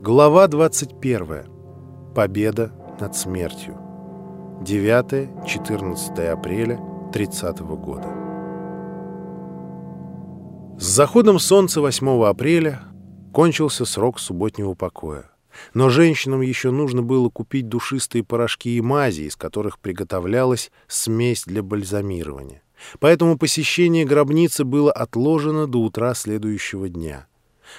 Глава 21. Победа над смертью. 9-14 апреля 30 года. С заходом солнца 8 апреля кончился срок субботнего покоя. Но женщинам еще нужно было купить душистые порошки и мази, из которых приготовлялась смесь для бальзамирования. Поэтому посещение гробницы было отложено до утра следующего дня.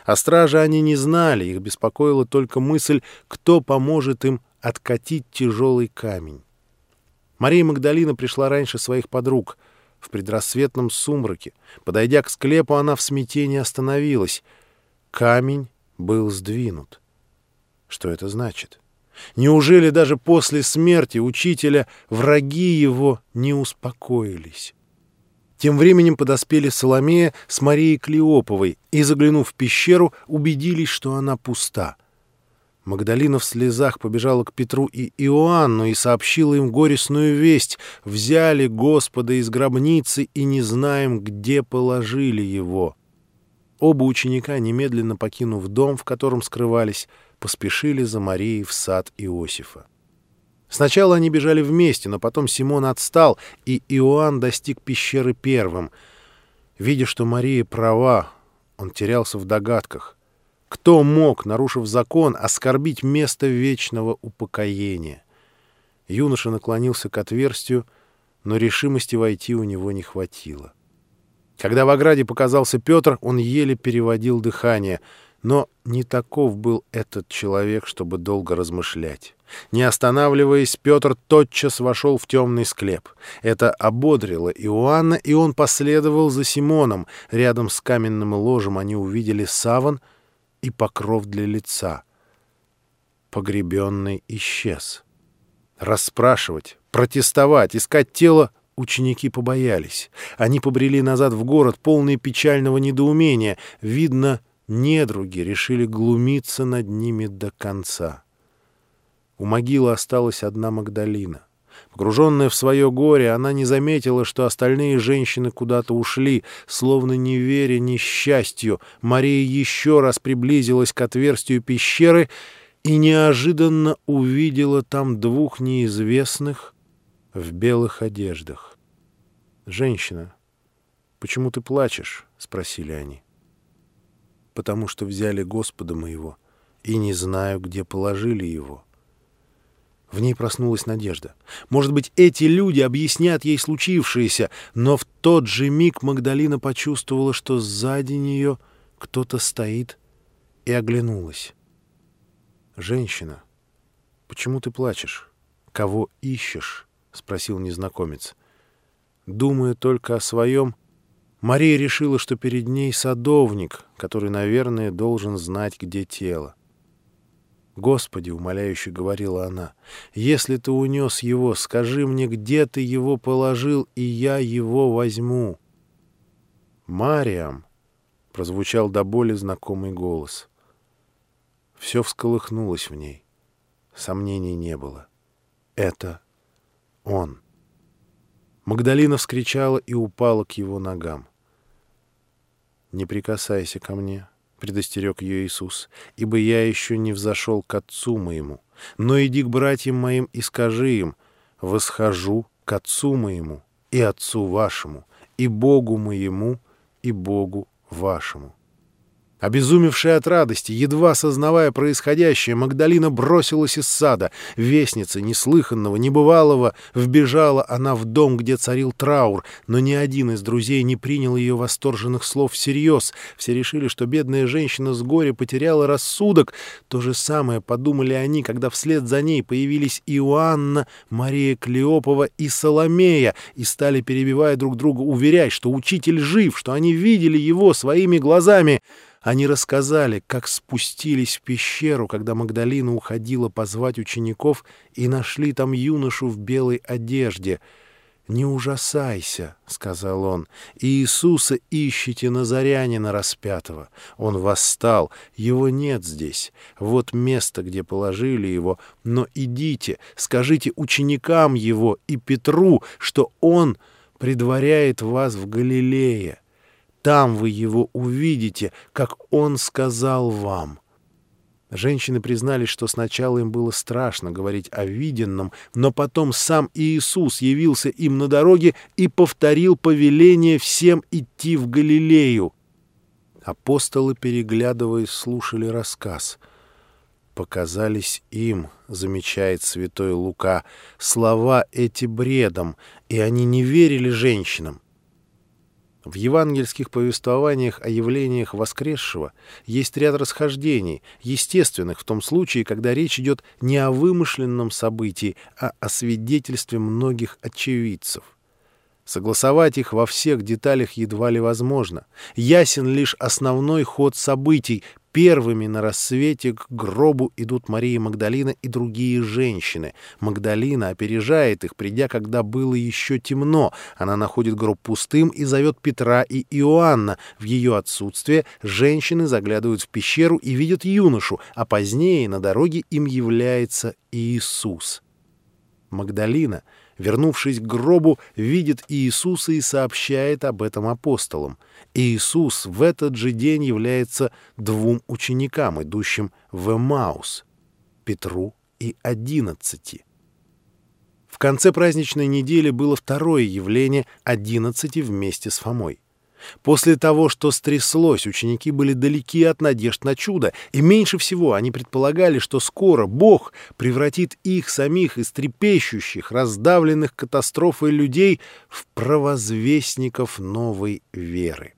О страже они не знали, их беспокоила только мысль, кто поможет им откатить тяжелый камень. Мария Магдалина пришла раньше своих подруг. В предрассветном сумраке, подойдя к склепу, она в смятении остановилась. Камень был сдвинут. Что это значит? Неужели даже после смерти учителя враги его не успокоились? Тем временем подоспели Соломея с Марией Клеоповой и, заглянув в пещеру, убедились, что она пуста. Магдалина в слезах побежала к Петру и Иоанну и сообщила им горестную весть. Взяли Господа из гробницы и не знаем, где положили его. Оба ученика, немедленно покинув дом, в котором скрывались, поспешили за Марией в сад Иосифа. Сначала они бежали вместе, но потом Симон отстал, и Иоанн достиг пещеры первым. Видя, что Мария права, он терялся в догадках. Кто мог, нарушив закон, оскорбить место вечного упокоения? Юноша наклонился к отверстию, но решимости войти у него не хватило. Когда в ограде показался Петр, он еле переводил дыхание — но не таков был этот человек, чтобы долго размышлять. Не останавливаясь, Петр тотчас вошел в темный склеп. Это ободрило Иоанна, и он последовал за Симоном. Рядом с каменным ложем они увидели саван и покров для лица. Погребенный исчез. Расспрашивать, протестовать, искать тело ученики побоялись. Они побрели назад в город, полные печального недоумения. Видно, недруги решили глумиться над ними до конца. У могилы осталась одна Магдалина. Погруженная в свое горе, она не заметила, что остальные женщины куда-то ушли, словно не веря несчастью. Мария еще раз приблизилась к отверстию пещеры и неожиданно увидела там двух неизвестных в белых одеждах. «Женщина, почему ты плачешь?» — спросили они потому что взяли Господа моего, и не знаю, где положили его». В ней проснулась надежда. Может быть, эти люди объяснят ей случившееся, но в тот же миг Магдалина почувствовала, что сзади нее кто-то стоит, и оглянулась. «Женщина, почему ты плачешь? Кого ищешь?» — спросил незнакомец. Думая только о своем, Мария решила, что перед ней садовник, который, наверное, должен знать, где тело. «Господи!» — умоляюще говорила она. «Если ты унес его, скажи мне, где ты его положил, и я его возьму». «Мариам!» — прозвучал до боли знакомый голос. Все всколыхнулось в ней. Сомнений не было. Это он. Магдалина вскричала и упала к его ногам. «Не прикасайся ко мне», — предостерег ее Иисус, «ибо я еще не взошел к Отцу моему. Но иди к братьям моим и скажи им, восхожу к Отцу моему и Отцу вашему, и Богу моему, и Богу вашему». Обезумевшая от радости, едва сознавая происходящее, Магдалина бросилась из сада. Вестница, неслыханного, небывалого, вбежала она в дом, где царил траур, но ни один из друзей не принял ее восторженных слов всерьез. Все решили, что бедная женщина с горя потеряла рассудок. То же самое подумали они, когда вслед за ней появились Иоанна, Мария Клеопова и Соломея, и стали, перебивая друг друга, уверять, что учитель жив, что они видели его своими глазами. Они рассказали, как спустились в пещеру, когда Магдалина уходила позвать учеников, и нашли там юношу в белой одежде. «Не ужасайся», — сказал он, — «Иисуса ищите Назарянина распятого. Он восстал, его нет здесь. Вот место, где положили его. Но идите, скажите ученикам его и Петру, что он предваряет вас в Галилее». Там вы его увидите, как он сказал вам». Женщины признались, что сначала им было страшно говорить о виденном, но потом сам Иисус явился им на дороге и повторил повеление всем идти в Галилею. Апостолы, переглядываясь, слушали рассказ. «Показались им, — замечает святой Лука, — слова эти бредом, и они не верили женщинам. В евангельских повествованиях о явлениях воскресшего есть ряд расхождений, естественных в том случае, когда речь идет не о вымышленном событии, а о свидетельстве многих очевидцев. Согласовать их во всех деталях едва ли возможно. Ясен лишь основной ход событий, Первыми на рассвете к гробу идут Мария Магдалина и другие женщины. Магдалина опережает их, придя, когда было еще темно. Она находит гроб пустым и зовет Петра и Иоанна. В ее отсутствие женщины заглядывают в пещеру и видят юношу, а позднее на дороге им является Иисус. Магдалина, вернувшись к гробу, видит Иисуса и сообщает об этом апостолам. Иисус в этот же день является двум ученикам, идущим в Эмаус, Петру и одиннадцати. В конце праздничной недели было второе явление одиннадцати вместе с Фомой. После того, что стряслось, ученики были далеки от надежд на чудо, и меньше всего они предполагали, что скоро Бог превратит их самих из трепещущих, раздавленных катастрофой людей в провозвестников новой веры.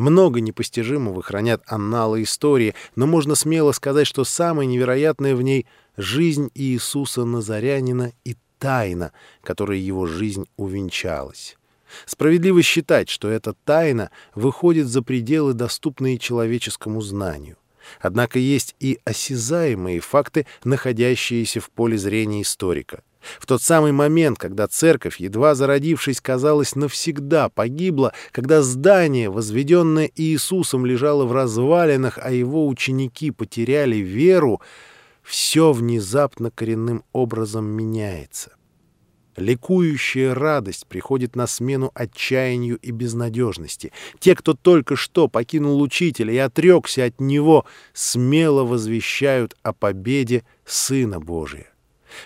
Много непостижимого хранят анналы истории, но можно смело сказать, что самое невероятное в ней — жизнь Иисуса Назарянина и тайна, которой его жизнь увенчалась. Справедливо считать, что эта тайна выходит за пределы, доступные человеческому знанию. Однако есть и осязаемые факты, находящиеся в поле зрения историка. В тот самый момент, когда церковь, едва зародившись, казалось, навсегда погибла, когда здание, возведенное Иисусом, лежало в развалинах, а его ученики потеряли веру, все внезапно коренным образом меняется. Ликующая радость приходит на смену отчаянию и безнадежности. Те, кто только что покинул учителя и отрекся от него, смело возвещают о победе Сына Божия.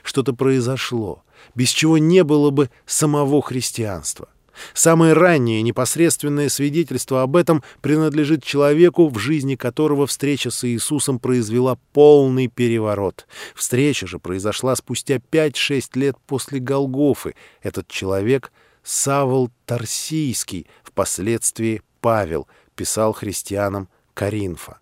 Что-то произошло, без чего не было бы самого христианства. Самое раннее непосредственное свидетельство об этом принадлежит человеку, в жизни которого встреча с Иисусом произвела полный переворот. Встреча же произошла спустя 5-6 лет после Голгофы. Этот человек — Савол Тарсийский, впоследствии Павел, писал христианам Каринфа.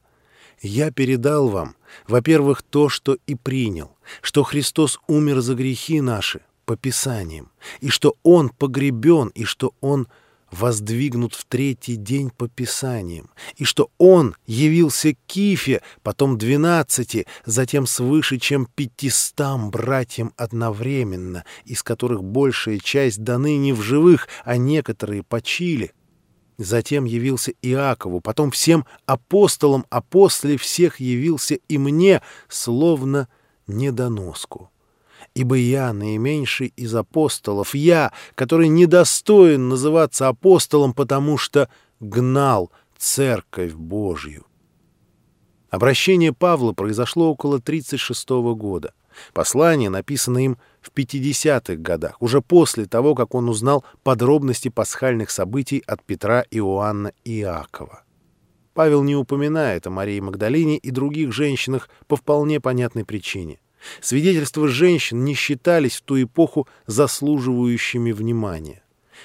«Я передал вам, во-первых, то, что и принял, что Христос умер за грехи наши, по Писаниям, и что Он погребен, и что Он воздвигнут в третий день по Писаниям, и что Он явился Кифе, потом двенадцати, затем свыше, чем пятистам братьям одновременно, из которых большая часть до ныне в живых, а некоторые почили. Затем явился Иакову, потом всем апостолам, а после всех явился и мне, словно недоноску ибо я наименьший из апостолов, я, который недостоин называться апостолом, потому что гнал Церковь Божью. Обращение Павла произошло около 36 года. Послание написано им в 50-х годах, уже после того, как он узнал подробности пасхальных событий от Петра, Иоанна и Иакова. Павел не упоминает о Марии Магдалине и других женщинах по вполне понятной причине. Свидетельства женщин не считались в ту эпоху заслуживающими внимания.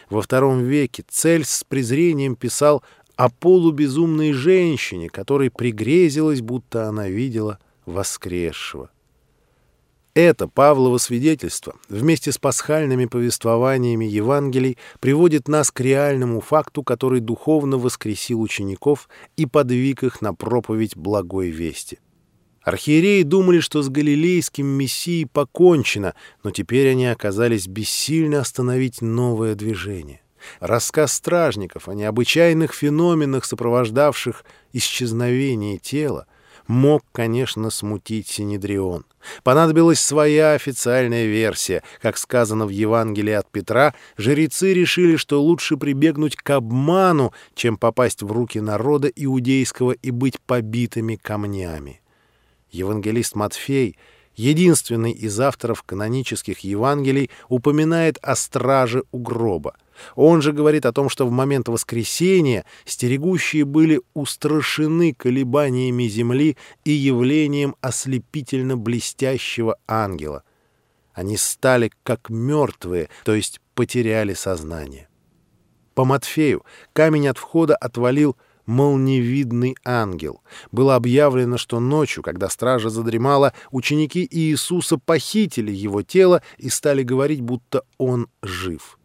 Во втором веке Цель с презрением писал о полубезумной женщине, которой пригрезилось, будто она видела воскресшего. Это Павлово свидетельство вместе с пасхальными повествованиями Евангелий приводит нас к реальному факту, который духовно воскресил учеников и подвиг их на проповедь благой вести. Архиереи думали, что с галилейским мессией покончено, но теперь они оказались бессильны остановить новое движение. Рассказ стражников о необычайных феноменах, сопровождавших исчезновение тела, мог, конечно, смутить Синедрион. Понадобилась своя официальная версия. Как сказано в Евангелии от Петра, жрецы решили, что лучше прибегнуть к обману, чем попасть в руки народа иудейского и быть побитыми камнями. Евангелист Матфей, единственный из авторов канонических Евангелий, упоминает о страже у гроба. Он же говорит о том, что в момент воскресения стерегущие были устрашены колебаниями земли и явлением ослепительно блестящего ангела. Они стали как мертвые, то есть потеряли сознание. По Матфею камень от входа отвалил молниевидный ангел. Было объявлено, что ночью, когда стража задремала, ученики Иисуса похитили его тело и стали говорить, будто он жив.